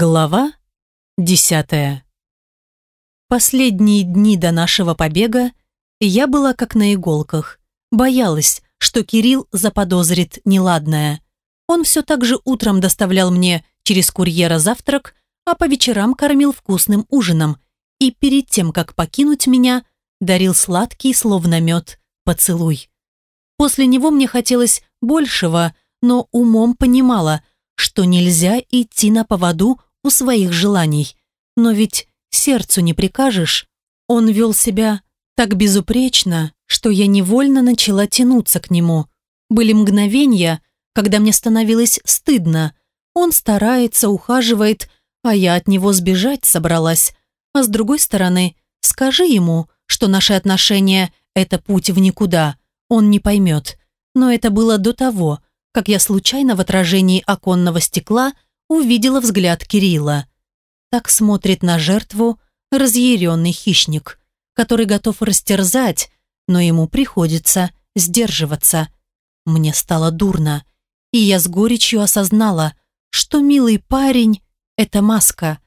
Глава десятая. Последние дни до нашего побега я была как на иголках. Боялась, что Кирилл заподозрит неладное. Он все так же утром доставлял мне через курьера завтрак, а по вечерам кормил вкусным ужином и перед тем, как покинуть меня, дарил сладкий, словно мед, поцелуй. После него мне хотелось большего, но умом понимала – что нельзя идти на поводу у своих желаний. Но ведь сердцу не прикажешь. Он вел себя так безупречно, что я невольно начала тянуться к нему. Были мгновения, когда мне становилось стыдно. Он старается, ухаживает, а я от него сбежать собралась. А с другой стороны, скажи ему, что наши отношения – это путь в никуда. Он не поймет. Но это было до того, как я случайно в отражении оконного стекла увидела взгляд Кирилла. Так смотрит на жертву разъяренный хищник, который готов растерзать, но ему приходится сдерживаться. Мне стало дурно, и я с горечью осознала, что милый парень – это маска.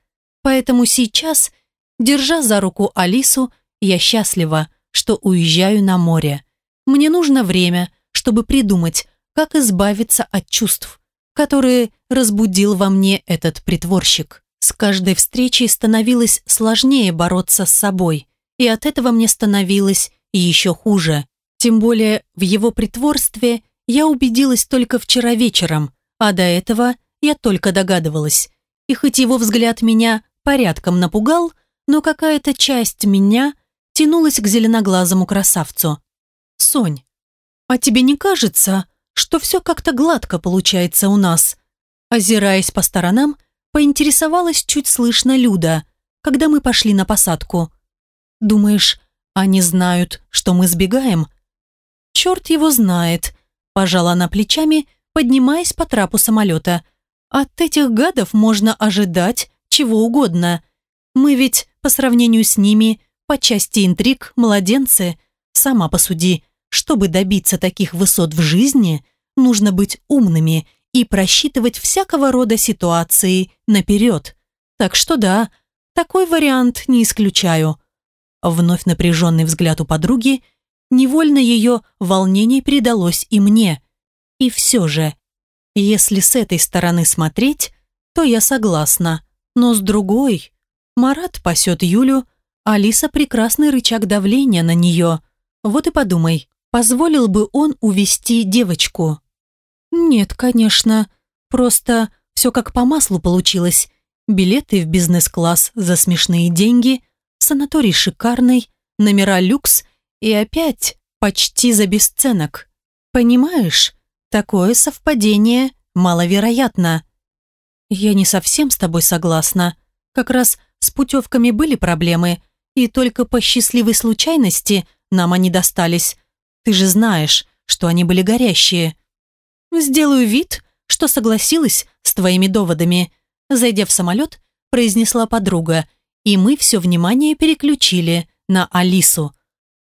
Поэтому сейчас, держа за руку Алису, я счастлива, что уезжаю на море. Мне нужно время, чтобы придумать, как избавиться от чувств, которые разбудил во мне этот притворщик. С каждой встречей становилось сложнее бороться с собой, и от этого мне становилось еще хуже. Тем более в его притворстве я убедилась только вчера вечером, а до этого я только догадывалась. И хоть его взгляд меня порядком напугал, но какая-то часть меня тянулась к зеленоглазому красавцу. «Сонь, а тебе не кажется, что все как-то гладко получается у нас. Озираясь по сторонам, поинтересовалась чуть слышно Люда, когда мы пошли на посадку. «Думаешь, они знают, что мы сбегаем?» «Черт его знает», – пожала она плечами, поднимаясь по трапу самолета. «От этих гадов можно ожидать чего угодно. Мы ведь, по сравнению с ними, по части интриг, младенцы. Сама посуди, чтобы добиться таких высот в жизни, нужно быть умными и просчитывать всякого рода ситуации наперед. Так что да, такой вариант не исключаю. Вновь напряженный взгляд у подруги, невольно ее волнение передалось и мне. И все же, если с этой стороны смотреть, то я согласна. Но с другой, Марат пасет Юлю, Алиса прекрасный рычаг давления на нее. Вот и подумай, позволил бы он увести девочку? Нет, конечно. Просто все как по маслу получилось. Билеты в бизнес-класс за смешные деньги, санаторий шикарный, номера люкс и опять почти за бесценок. Понимаешь, такое совпадение маловероятно. Я не совсем с тобой согласна. Как раз с путевками были проблемы, и только по счастливой случайности нам они достались. Ты же знаешь, что они были горящие. Сделаю вид, что согласилась с твоими доводами. Зайдя в самолет, произнесла подруга, и мы все внимание переключили на Алису.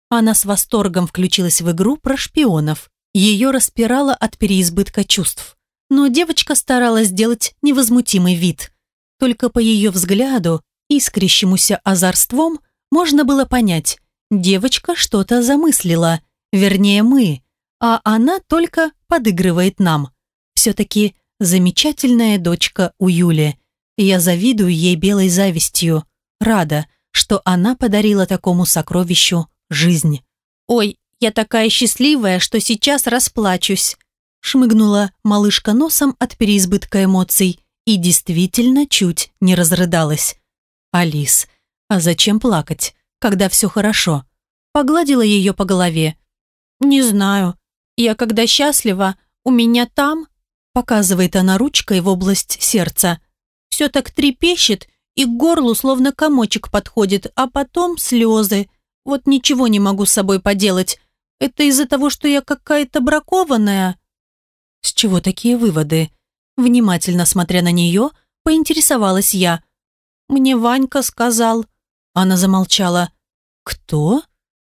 Она с восторгом включилась в игру про шпионов. Ее распирало от переизбытка чувств. Но девочка старалась сделать невозмутимый вид. Только по ее взгляду, искрящемуся озорством, можно было понять, девочка что-то замыслила – Вернее, мы. А она только подыгрывает нам. Все-таки замечательная дочка у Юли. Я завидую ей белой завистью. Рада, что она подарила такому сокровищу жизнь. «Ой, я такая счастливая, что сейчас расплачусь», шмыгнула малышка носом от переизбытка эмоций и действительно чуть не разрыдалась. «Алис, а зачем плакать, когда все хорошо?» Погладила ее по голове. «Не знаю. Я когда счастлива, у меня там...» Показывает она ручкой в область сердца. Все так трепещет и к горлу словно комочек подходит, а потом слезы. Вот ничего не могу с собой поделать. Это из-за того, что я какая-то бракованная?» «С чего такие выводы?» Внимательно смотря на нее, поинтересовалась я. «Мне Ванька сказал». Она замолчала. «Кто?»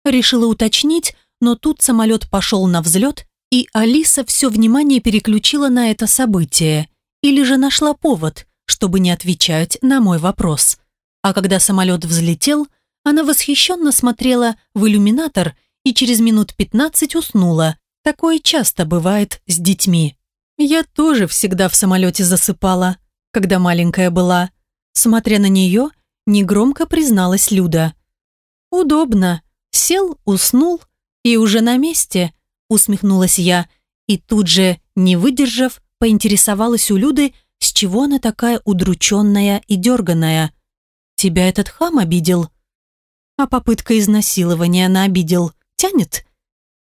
Решила уточнить, но тут самолет пошел на взлет, и Алиса все внимание переключила на это событие. Или же нашла повод, чтобы не отвечать на мой вопрос. А когда самолет взлетел, она восхищенно смотрела в иллюминатор и через минут пятнадцать уснула. Такое часто бывает с детьми. Я тоже всегда в самолете засыпала, когда маленькая была. Смотря на нее, негромко призналась Люда. «Удобно. Сел, уснул и уже на месте», усмехнулась я и тут же, не выдержав, поинтересовалась у Люды, с чего она такая удрученная и дерганая. «Тебя этот хам обидел?» А попытка изнасилования она обидел. Тянет?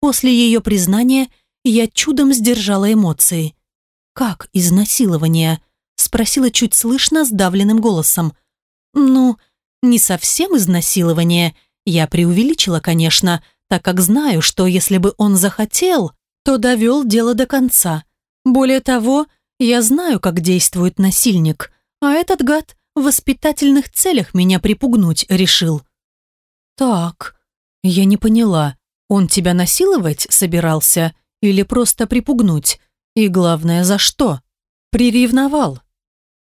После ее признания я чудом сдержала эмоции. «Как изнасилование?» Спросила чуть слышно сдавленным голосом. «Ну, не совсем изнасилование. Я преувеличила, конечно, так как знаю, что если бы он захотел, то довел дело до конца. Более того, я знаю, как действует насильник, а этот гад в воспитательных целях меня припугнуть решил. Так, я не поняла, он тебя насиловать собирался или просто припугнуть? И главное, за что? Приревновал.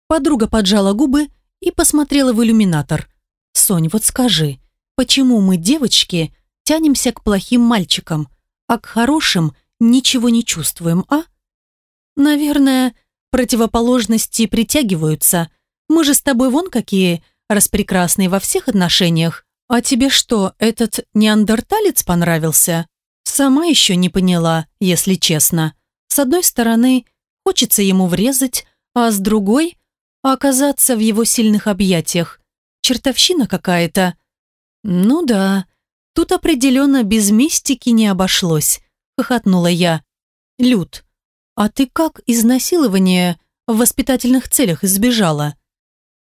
Подруга поджала губы и посмотрела в иллюминатор. «Сонь, вот скажи, почему мы, девочки, тянемся к плохим мальчикам, а к хорошим ничего не чувствуем, а?» «Наверное, противоположности притягиваются. Мы же с тобой вон какие распрекрасные во всех отношениях. А тебе что, этот неандерталец понравился? Сама еще не поняла, если честно. С одной стороны, хочется ему врезать, а с другой – оказаться в его сильных объятиях. Чертовщина какая-то. Ну да, тут определенно без мистики не обошлось, хохотнула я. Люд, а ты как изнасилование в воспитательных целях избежала?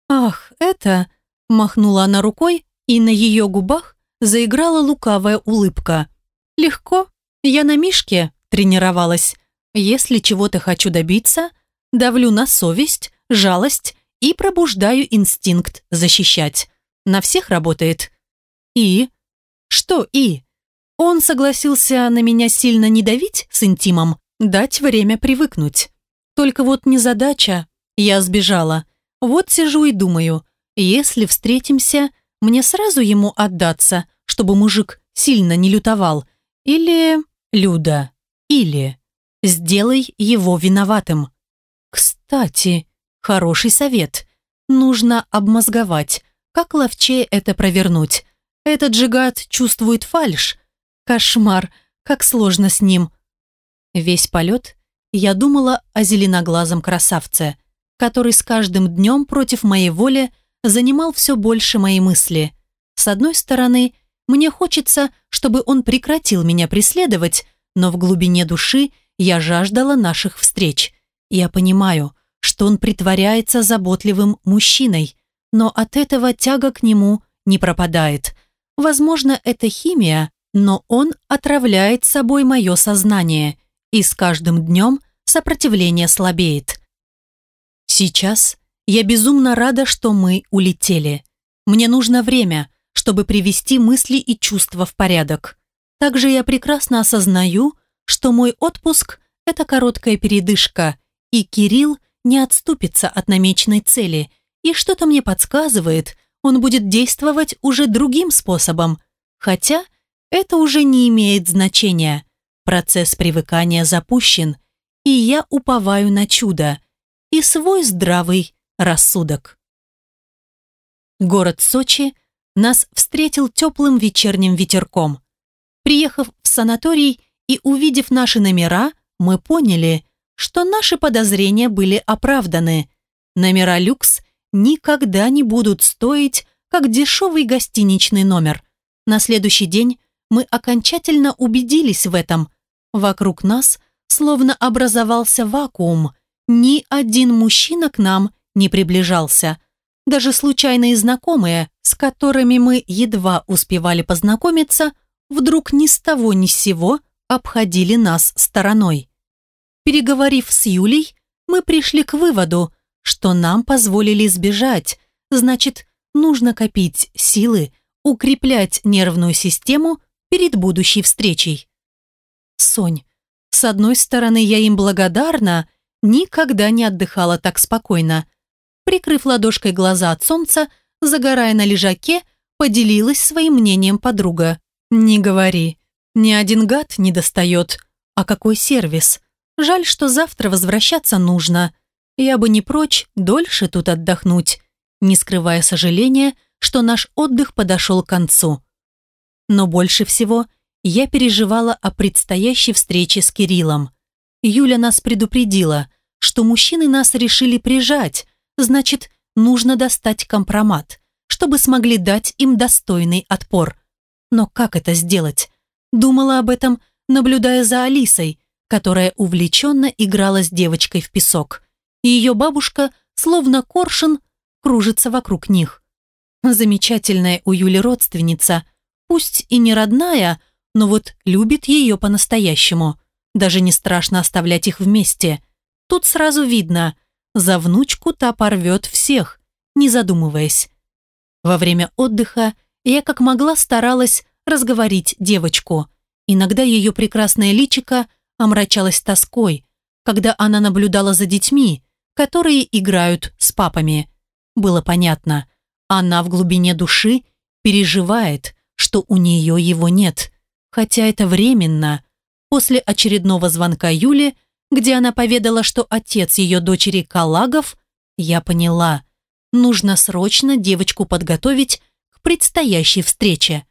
Ах, это... Махнула она рукой, и на ее губах заиграла лукавая улыбка. Легко, я на Мишке тренировалась. Если чего-то хочу добиться, давлю на совесть, жалость и пробуждаю инстинкт защищать. На всех работает. И? Что и? Он согласился на меня сильно не давить с интимом, дать время привыкнуть. Только вот незадача. Я сбежала. Вот сижу и думаю, если встретимся, мне сразу ему отдаться, чтобы мужик сильно не лютовал. Или... Люда. Или... Сделай его виноватым. Кстати, хороший совет. Нужно обмозговать, как ловчее это провернуть. Этот же гад чувствует фальшь. Кошмар, как сложно с ним. Весь полет я думала о зеленоглазом красавце, который с каждым днем против моей воли занимал все больше мои мысли. С одной стороны, мне хочется, чтобы он прекратил меня преследовать, но в глубине души я жаждала наших встреч. Я понимаю, что он притворяется заботливым мужчиной, но от этого тяга к нему не пропадает. Возможно, это химия, но он отравляет собой мое сознание, и с каждым днем сопротивление слабеет. Сейчас я безумно рада, что мы улетели. Мне нужно время, чтобы привести мысли и чувства в порядок. Также я прекрасно осознаю, что мой отпуск – это короткая передышка, и Кирилл не отступится от намеченной цели, и что-то мне подсказывает, он будет действовать уже другим способом, хотя это уже не имеет значения. Процесс привыкания запущен, и я уповаю на чудо и свой здравый рассудок. Город Сочи нас встретил теплым вечерним ветерком. Приехав в санаторий и увидев наши номера, мы поняли, что наши подозрения были оправданы. Номера люкс никогда не будут стоить, как дешевый гостиничный номер. На следующий день мы окончательно убедились в этом. Вокруг нас словно образовался вакуум. Ни один мужчина к нам не приближался. Даже случайные знакомые, с которыми мы едва успевали познакомиться, вдруг ни с того ни с сего обходили нас стороной. Переговорив с Юлей, мы пришли к выводу, что нам позволили сбежать, значит, нужно копить силы, укреплять нервную систему перед будущей встречей. Сонь, с одной стороны, я им благодарна, никогда не отдыхала так спокойно. Прикрыв ладошкой глаза от солнца, загорая на лежаке, поделилась своим мнением подруга. «Не говори. Ни один гад не достает. А какой сервис? Жаль, что завтра возвращаться нужно. Я бы не прочь дольше тут отдохнуть, не скрывая сожаления, что наш отдых подошел к концу. Но больше всего я переживала о предстоящей встрече с Кириллом. Юля нас предупредила, что мужчины нас решили прижать, значит, нужно достать компромат, чтобы смогли дать им достойный отпор. Но как это сделать? Думала об этом, наблюдая за Алисой, которая увлеченно играла с девочкой в песок. Ее бабушка, словно коршун, кружится вокруг них. Замечательная у Юли родственница, пусть и не родная, но вот любит ее по-настоящему. Даже не страшно оставлять их вместе. Тут сразу видно, за внучку та порвет всех, не задумываясь. Во время отдыха я как могла старалась разговорить девочку. Иногда ее прекрасное личико омрачалось тоской, когда она наблюдала за детьми, которые играют с папами. Было понятно, она в глубине души переживает, что у нее его нет. Хотя это временно. После очередного звонка Юли, где она поведала, что отец ее дочери Калагов, я поняла, нужно срочно девочку подготовить к предстоящей встрече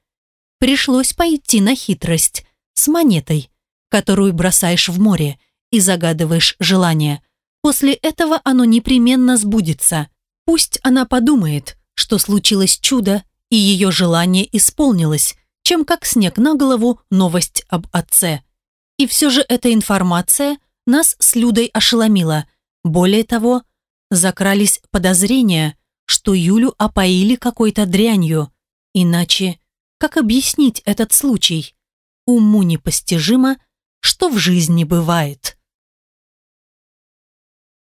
пришлось пойти на хитрость с монетой, которую бросаешь в море и загадываешь желание. После этого оно непременно сбудется. Пусть она подумает, что случилось чудо, и ее желание исполнилось, чем как снег на голову новость об отце. И все же эта информация нас с Людой ошеломила. Более того, закрались подозрения, что Юлю опоили какой-то дрянью. Иначе как объяснить этот случай? Уму непостижимо, что в жизни бывает.